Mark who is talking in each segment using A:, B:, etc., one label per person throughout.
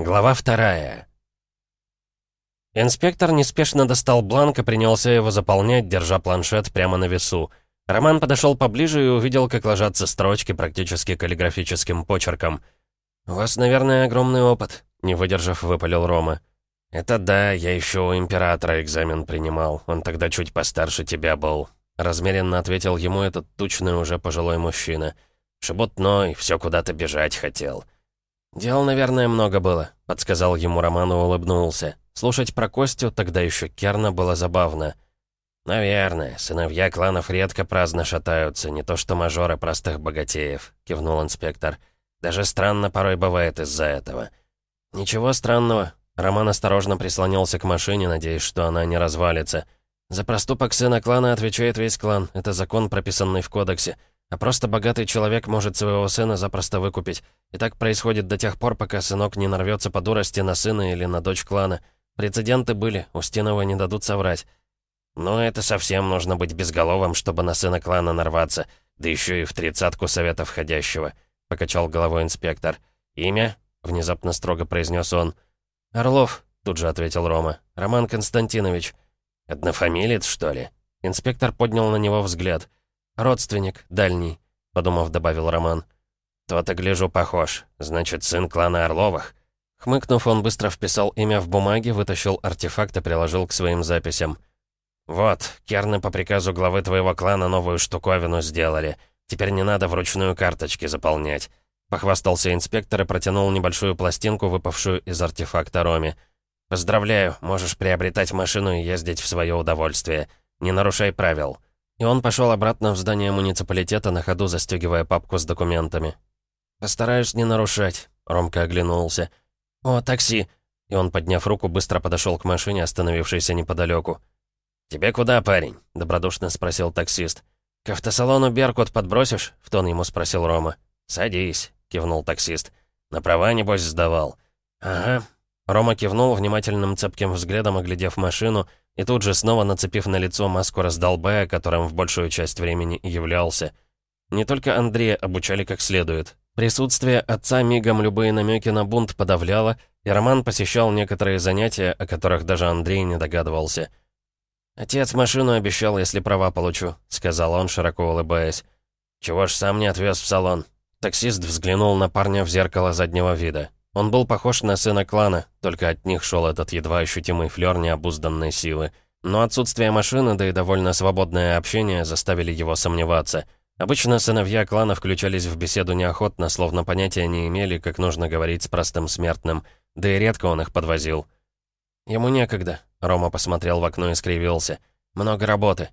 A: Глава вторая. Инспектор неспешно достал бланк и принялся его заполнять, держа планшет прямо на весу. Роман подошел поближе и увидел, как ложатся строчки практически каллиграфическим почерком. «У вас, наверное, огромный опыт», — не выдержав, выпалил Рома. «Это да, я еще у императора экзамен принимал. Он тогда чуть постарше тебя был», — размеренно ответил ему этот тучный уже пожилой мужчина. «Шебутной, все куда-то бежать хотел». «Дел, наверное, много было», — подсказал ему Роман и улыбнулся. Слушать про Костю, тогда еще Керна, было забавно. «Наверное, сыновья кланов редко праздно шатаются, не то что мажоры простых богатеев», — кивнул инспектор. «Даже странно порой бывает из-за этого». «Ничего странного». Роман осторожно прислонился к машине, надеясь, что она не развалится. «За проступок сына клана отвечает весь клан. Это закон, прописанный в кодексе. А просто богатый человек может своего сына запросто выкупить. И так происходит до тех пор, пока сынок не нарвется по дурости на сына или на дочь клана. Прецеденты были, Устинова не дадут соврать. Но это совсем нужно быть безголовым, чтобы на сына клана нарваться, да еще и в тридцатку совета входящего», — покачал головой инспектор. «Имя?» — внезапно строго произнес он. «Орлов», — тут же ответил Рома. «Роман Константинович». «Однофамилец, что ли?» Инспектор поднял на него взгляд. «Родственник, дальний», — подумав, добавил Роман. «То-то, гляжу, похож. Значит, сын клана Орловых». Хмыкнув, он быстро вписал имя в бумаге, вытащил артефакт и приложил к своим записям. «Вот, Керны по приказу главы твоего клана новую штуковину сделали. Теперь не надо вручную карточки заполнять». Похвастался инспектор и протянул небольшую пластинку, выпавшую из артефакта Роме. «Поздравляю, можешь приобретать машину и ездить в свое удовольствие. Не нарушай правил». И он пошел обратно в здание муниципалитета, на ходу застегивая папку с документами. «Постараюсь не нарушать», — Ромка оглянулся. «О, такси!» И он, подняв руку, быстро подошел к машине, остановившейся неподалеку. «Тебе куда, парень?» — добродушно спросил таксист. «К автосалону «Беркут» подбросишь?» — в тон ему спросил Рома. «Садись», — кивнул таксист. «На права, небось, сдавал». «Ага». Рома кивнул, внимательным цепким взглядом оглядев машину, и тут же снова нацепив на лицо маску раздолбая, которым в большую часть времени являлся. Не только Андрея обучали как следует. Присутствие отца мигом любые намеки на бунт подавляло, и Роман посещал некоторые занятия, о которых даже Андрей не догадывался. «Отец машину обещал, если права получу», — сказал он, широко улыбаясь. «Чего ж сам не отвез в салон?» Таксист взглянул на парня в зеркало заднего вида. Он был похож на сына клана, только от них шел этот едва ощутимый флер необузданной силы. Но отсутствие машины, да и довольно свободное общение заставили его сомневаться. Обычно сыновья клана включались в беседу неохотно, словно понятия не имели, как нужно говорить с простым смертным. Да и редко он их подвозил. «Ему некогда», — Рома посмотрел в окно и скривился. «Много работы».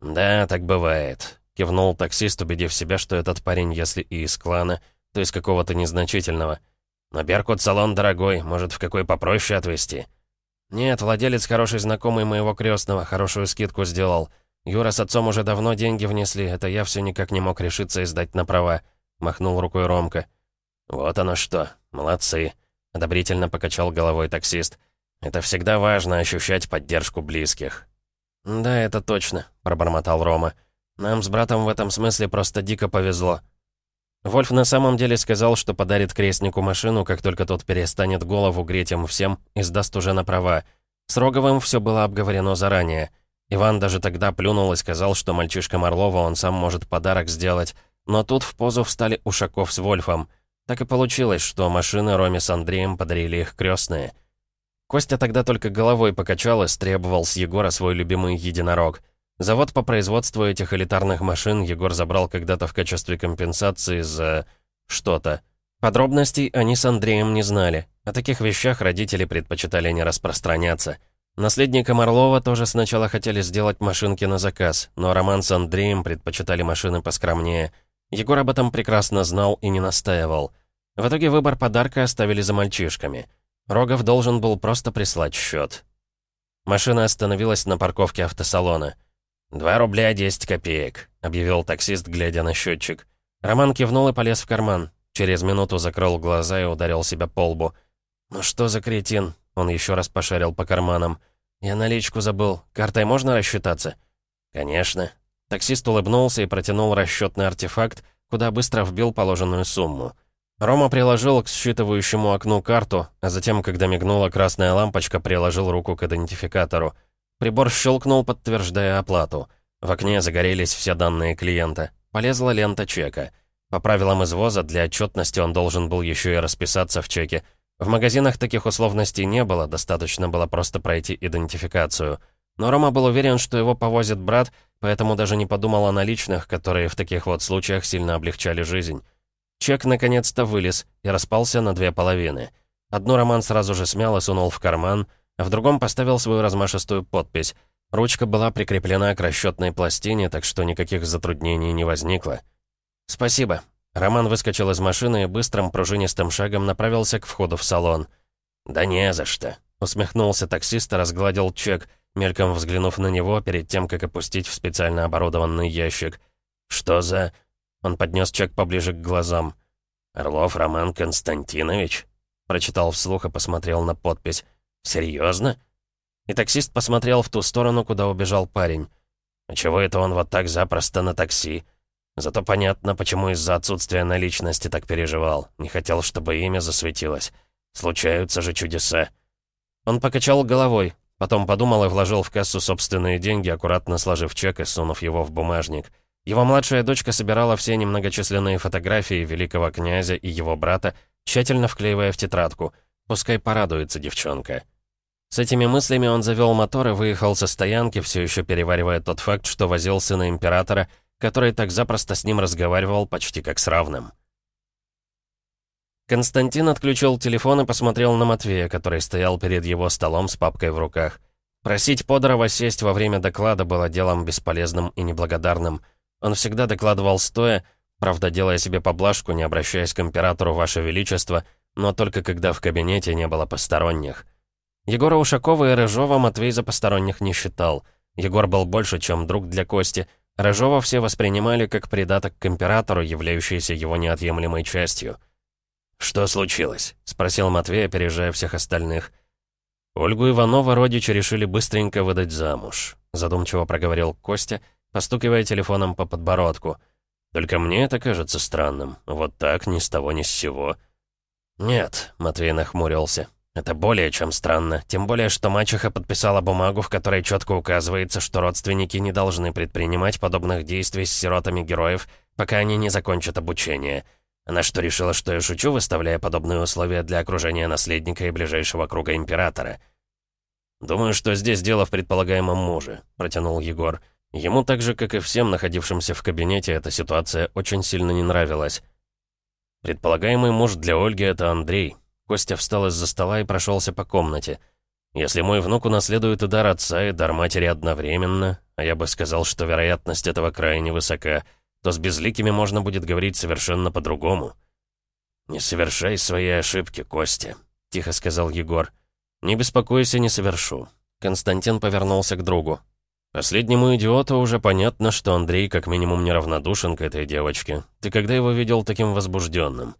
A: «Да, так бывает», — кивнул таксист, убедив себя, что этот парень, если и из клана, то из какого-то незначительного — «Но Беркут-салон дорогой, может, в какой попроще отвезти?» «Нет, владелец хороший знакомый моего крестного, хорошую скидку сделал. Юра с отцом уже давно деньги внесли, это я все никак не мог решиться и сдать на права», — махнул рукой Ромка. «Вот оно что, молодцы», — одобрительно покачал головой таксист. «Это всегда важно, ощущать поддержку близких». «Да, это точно», — пробормотал Рома. «Нам с братом в этом смысле просто дико повезло». Вольф на самом деле сказал, что подарит крестнику машину, как только тот перестанет голову греть им всем и сдаст уже на права. С Роговым все было обговорено заранее. Иван даже тогда плюнул и сказал, что мальчишкам Орлова он сам может подарок сделать, но тут в позу встали Ушаков с Вольфом. Так и получилось, что машины Роме с Андреем подарили их крестные. Костя тогда только головой покачал и стребовал с Егора свой любимый единорог — Завод по производству этих элитарных машин Егор забрал когда-то в качестве компенсации за... что-то. Подробностей они с Андреем не знали. О таких вещах родители предпочитали не распространяться. Наследникам Орлова тоже сначала хотели сделать машинки на заказ, но Роман с Андреем предпочитали машины поскромнее. Егор об этом прекрасно знал и не настаивал. В итоге выбор подарка оставили за мальчишками. Рогов должен был просто прислать счет. Машина остановилась на парковке автосалона. «Два рубля десять копеек», — объявил таксист, глядя на счетчик. Роман кивнул и полез в карман. Через минуту закрыл глаза и ударил себя по лбу. «Ну что за кретин?» Он еще раз пошарил по карманам. «Я наличку забыл. Картой можно рассчитаться?» «Конечно». Таксист улыбнулся и протянул расчетный артефакт, куда быстро вбил положенную сумму. Рома приложил к считывающему окну карту, а затем, когда мигнула красная лампочка, приложил руку к идентификатору. Прибор щелкнул, подтверждая оплату. В окне загорелись все данные клиента. Полезла лента чека. По правилам извоза, для отчетности он должен был еще и расписаться в чеке. В магазинах таких условностей не было, достаточно было просто пройти идентификацию. Но Рома был уверен, что его повозит брат, поэтому даже не подумал о наличных, которые в таких вот случаях сильно облегчали жизнь. Чек наконец-то вылез и распался на две половины. Одну Роман сразу же смял и сунул в карман, а в другом поставил свою размашистую подпись. Ручка была прикреплена к расчетной пластине, так что никаких затруднений не возникло. «Спасибо». Роман выскочил из машины и быстрым пружинистым шагом направился к входу в салон. «Да не за что», — усмехнулся таксист и разгладил чек, мельком взглянув на него перед тем, как опустить в специально оборудованный ящик. «Что за...» Он поднес чек поближе к глазам. «Орлов Роман Константинович?» Прочитал вслух и посмотрел на подпись. «Серьезно?» И таксист посмотрел в ту сторону, куда убежал парень. «А чего это он вот так запросто на такси?» Зато понятно, почему из-за отсутствия наличности так переживал. Не хотел, чтобы имя засветилось. Случаются же чудеса. Он покачал головой, потом подумал и вложил в кассу собственные деньги, аккуратно сложив чек и сунув его в бумажник. Его младшая дочка собирала все немногочисленные фотографии великого князя и его брата, тщательно вклеивая в тетрадку. Пускай порадуется девчонка. С этими мыслями он завел мотор и выехал со стоянки, все еще переваривая тот факт, что возил сына императора, который так запросто с ним разговаривал почти как с равным. Константин отключил телефон и посмотрел на Матвея, который стоял перед его столом с папкой в руках. Просить Подорова сесть во время доклада было делом бесполезным и неблагодарным — он всегда докладывал стоя, правда, делая себе поблажку, не обращаясь к императору «Ваше Величество», но только когда в кабинете не было посторонних. Егора Ушакова и Рыжова Матвей за посторонних не считал. Егор был больше, чем друг для Кости. Рыжова все воспринимали как придаток к императору, являющийся его неотъемлемой частью. «Что случилось?» — спросил Матвей, опережая всех остальных. «Ольгу Иванова родичи решили быстренько выдать замуж», — задумчиво проговорил Костя — постукивая телефоном по подбородку. «Только мне это кажется странным. Вот так, ни с того, ни с сего». «Нет», — Матвей нахмурился. «Это более чем странно. Тем более, что мачеха подписала бумагу, в которой четко указывается, что родственники не должны предпринимать подобных действий с сиротами героев, пока они не закончат обучение. Она что, решила, что я шучу, выставляя подобные условия для окружения наследника и ближайшего круга императора?» «Думаю, что здесь дело в предполагаемом муже», — протянул Егор. Ему так же, как и всем находившимся в кабинете, эта ситуация очень сильно не нравилась. Предполагаемый муж для Ольги — это Андрей. Костя встал из-за стола и прошелся по комнате. Если мой внук унаследует и дар отца, и дар матери одновременно, а я бы сказал, что вероятность этого крайне высока, то с безликими можно будет говорить совершенно по-другому. «Не совершай свои ошибки, Костя», — тихо сказал Егор. «Не беспокойся, не совершу». Константин повернулся к другу. Последнему идиоту уже понятно, что Андрей как минимум неравнодушен к этой девочке. Ты когда его видел таким возбужденным?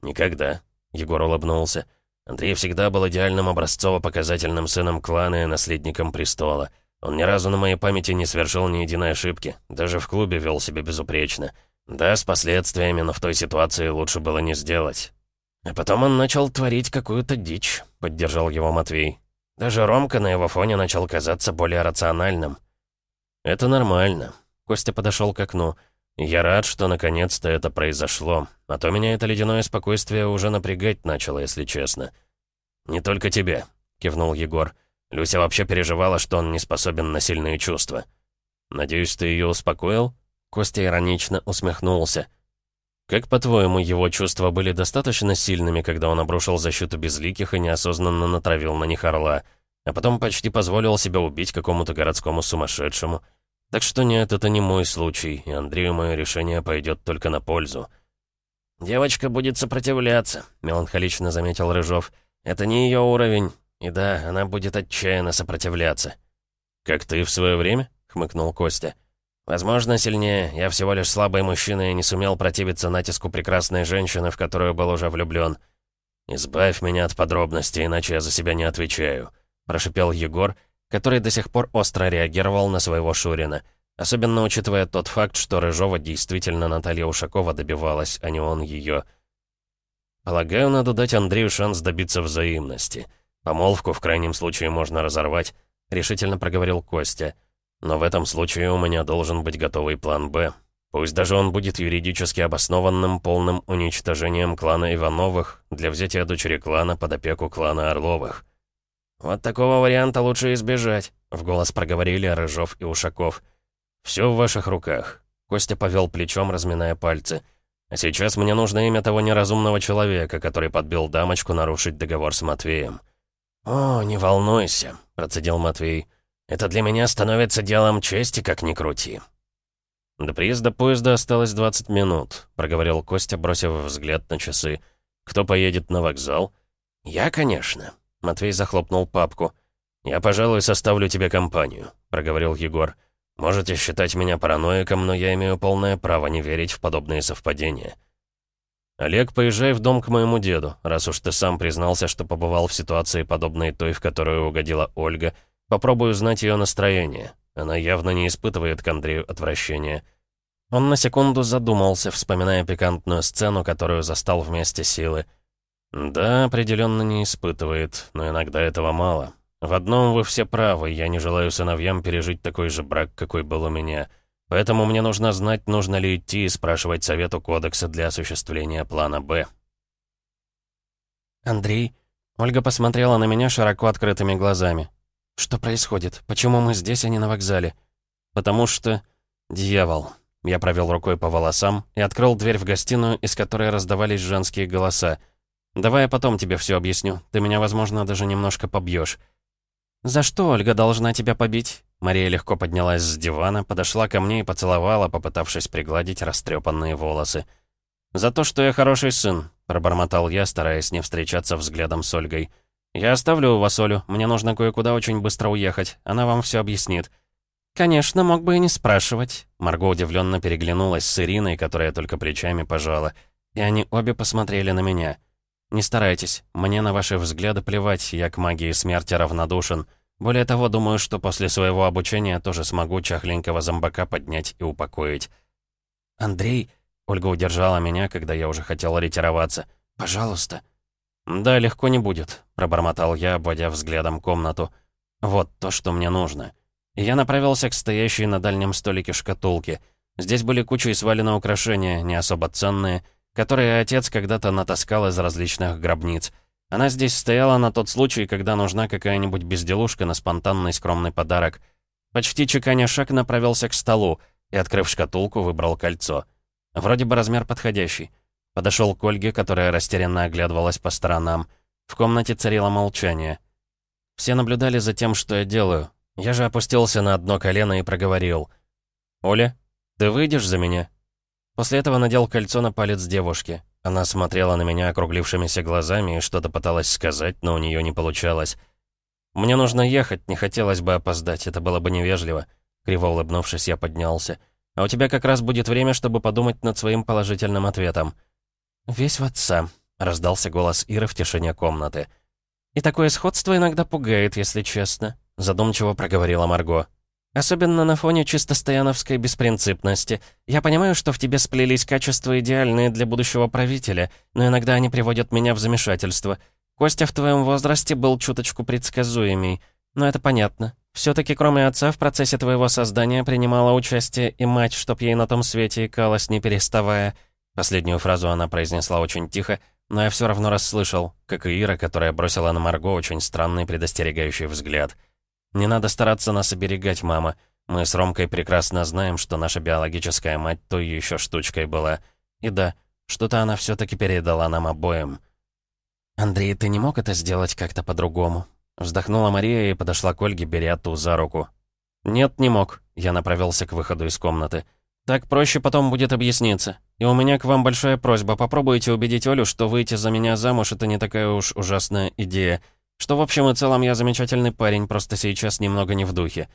A: Никогда. Егор улыбнулся. Андрей всегда был идеальным образцово-показательным сыном клана и наследником престола. Он ни разу на моей памяти не совершил ни единой ошибки. Даже в клубе вел себя безупречно. Да, с последствиями, но в той ситуации лучше было не сделать. А потом он начал творить какую-то дичь, поддержал его Матвей. Даже Ромка на его фоне начал казаться более рациональным. «Это нормально». Костя подошел к окну. «Я рад, что наконец-то это произошло. А то меня это ледяное спокойствие уже напрягать начало, если честно». «Не только тебе», — кивнул Егор. «Люся вообще переживала, что он не способен на сильные чувства». «Надеюсь, ты ее успокоил?» Костя иронично усмехнулся. Как, по-твоему, его чувства были достаточно сильными, когда он обрушил защиту безликих и неосознанно натравил на них орла, а потом почти позволил себя убить какому-то городскому сумасшедшему? Так что нет, это не мой случай, и Андрею мое решение пойдет только на пользу. «Девочка будет сопротивляться», — меланхолично заметил Рыжов. «Это не ее уровень, и да, она будет отчаянно сопротивляться». «Как ты в свое время?» — хмыкнул Костя. Возможно, сильнее. Я всего лишь слабый мужчина и не сумел противиться натиску прекрасной женщины, в которую был уже влюблен. «Избавь меня от подробностей, иначе я за себя не отвечаю», — прошипел Егор, который до сих пор остро реагировал на своего Шурина, особенно учитывая тот факт, что Рыжова действительно Наталья Ушакова добивалась, а не он ее. Полагаю, надо дать Андрею шанс добиться взаимности. Помолвку в крайнем случае можно разорвать, решительно проговорил Костя. Но в этом случае у меня должен быть готовый план «Б». Пусть даже он будет юридически обоснованным полным уничтожением клана Ивановых для взятия дочери клана под опеку клана Орловых. «Вот такого варианта лучше избежать», — в голос проговорили Рыжов и Ушаков. «Все в ваших руках». Костя повел плечом, разминая пальцы. «А сейчас мне нужно имя того неразумного человека, который подбил дамочку нарушить договор с Матвеем». «О, не волнуйся», — процедил Матвей. «Это для меня становится делом чести, как ни крути». «До приезда поезда осталось 20 минут», — проговорил Костя, бросив взгляд на часы. «Кто поедет на вокзал?» «Я, конечно». Матвей захлопнул папку. «Я, пожалуй, составлю тебе компанию», — проговорил Егор. «Можете считать меня параноиком, но я имею полное право не верить в подобные совпадения». «Олег, поезжай в дом к моему деду, раз уж ты сам признался, что побывал в ситуации, подобной той, в которую угодила Ольга. Попробую узнать ее настроение. Она явно не испытывает к Андрею отвращения». Он на секунду задумался, вспоминая пикантную сцену, которую застал вместе силы. «Да, определенно не испытывает, но иногда этого мало. В одном вы все правы, я не желаю сыновьям пережить такой же брак, какой был у меня. Поэтому мне нужно знать, нужно ли идти и спрашивать совету кодекса для осуществления плана «Б».
B: «Андрей?» Ольга посмотрела на меня широко открытыми глазами. «Что происходит? Почему мы здесь, а не на вокзале?»
A: «Потому что... Дьявол». Я провел рукой по волосам и открыл дверь в гостиную, из которой раздавались женские голоса — «Давай я потом тебе все объясню. Ты меня, возможно, даже немножко побьешь.
B: «За что Ольга должна тебя побить?»
A: Мария легко поднялась с дивана, подошла ко мне и поцеловала, попытавшись пригладить растрепанные волосы. «За то, что я хороший сын», — пробормотал я, стараясь не встречаться взглядом с Ольгой. «Я оставлю у вас Олю. Мне нужно кое-куда очень быстро уехать. Она вам все объяснит».
B: «Конечно, мог бы и не спрашивать».
A: Марго удивленно переглянулась с Ириной, которая только плечами пожала. И они обе посмотрели на меня. «Не старайтесь. Мне на ваши взгляды плевать, я к магии смерти равнодушен. Более того, думаю, что после своего обучения тоже смогу чахленького зомбака поднять и упокоить».
B: «Андрей...» — Ольга удержала меня, когда я уже хотел ретироваться. «Пожалуйста».
A: «Да, легко не будет», — пробормотал я, обводя взглядом комнату. «Вот то, что мне нужно». Я направился к стоящей на дальнем столике шкатулке. Здесь были куча и свалены украшения, не особо ценные, которые отец когда-то натаскал из различных гробниц. Она здесь стояла на тот случай, когда нужна какая-нибудь безделушка на спонтанный скромный подарок. Почти чеканя шаг направился к столу и, открыв шкатулку, выбрал кольцо. Вроде бы размер подходящий. Подошел к Ольге, которая растерянно оглядывалась по сторонам. В комнате царило молчание. Все наблюдали за тем, что я делаю. Я же опустился на одно колено и проговорил. «Оля, ты выйдешь за меня?» После этого надел кольцо на палец девушки. Она смотрела на меня округлившимися глазами и что-то пыталась сказать, но у нее не получалось. «Мне нужно ехать, не хотелось бы опоздать, это было бы невежливо». Криво улыбнувшись, я поднялся. «А у тебя как раз будет время, чтобы подумать над своим положительным ответом».
B: «Весь в отца», — раздался голос Иры в тишине комнаты.
C: «И такое сходство иногда пугает, если честно», — задумчиво проговорила Марго. Особенно на фоне чисто стояновской беспринципности. Я понимаю, что в тебе сплелись качества идеальные для будущего правителя, но иногда они приводят меня в замешательство. Костя в твоем возрасте был чуточку предсказуемей. Но это понятно. Все-таки кроме отца в процессе твоего создания принимала участие и мать, чтоб ей на том свете икалась, не переставая. Последнюю фразу она произнесла очень тихо, но я все равно расслышал, как и Ира, которая бросила на Марго очень странный предостерегающий взгляд — не надо стараться нас оберегать, мама. Мы с Ромкой прекрасно знаем, что наша биологическая мать той еще штучкой была. И да, что-то она все-таки передала нам обоим.
B: «Андрей, ты не мог это сделать как-то по-другому?»
A: Вздохнула Мария и подошла к Ольге, беря ту за руку. «Нет, не мог». Я направился к выходу из комнаты. «Так проще потом будет объясниться. И у меня к вам большая просьба. Попробуйте убедить Олю, что выйти за меня замуж — это не такая уж ужасная идея. Что в общем и целом я замечательный парень, просто сейчас немного не в духе.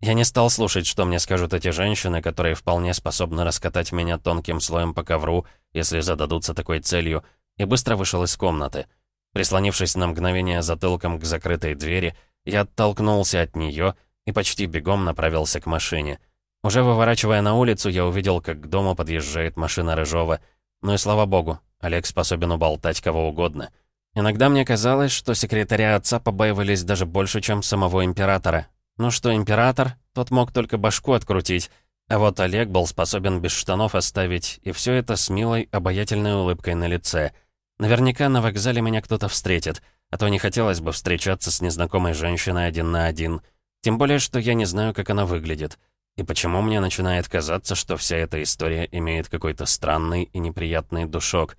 A: Я не стал слушать, что мне скажут эти женщины, которые вполне способны раскатать меня тонким слоем по ковру, если зададутся такой целью, и быстро вышел из комнаты. Прислонившись на мгновение затылком к закрытой двери, я оттолкнулся от нее и почти бегом направился к машине. Уже выворачивая на улицу, я увидел, как к дому подъезжает машина Рыжова. Ну и слава богу, Олег способен уболтать кого угодно. Иногда мне казалось, что секретаря отца побаивались даже больше, чем самого императора. Ну что император, тот мог только башку открутить, а вот Олег был способен без штанов оставить, и все это с милой, обаятельной улыбкой на лице. Наверняка на вокзале меня кто-то встретит, а то не хотелось бы встречаться с незнакомой женщиной один на один. Тем более, что я не знаю, как она выглядит. И почему мне начинает казаться, что вся эта история имеет какой-то странный и неприятный душок.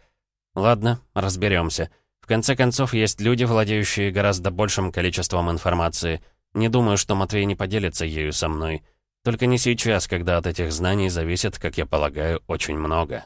A: Ладно, разберемся. В конце концов, есть люди, владеющие гораздо большим количеством информации. Не думаю, что Матвей не поделится ею со мной. Только не сейчас, когда от этих знаний зависит, как я полагаю, очень много.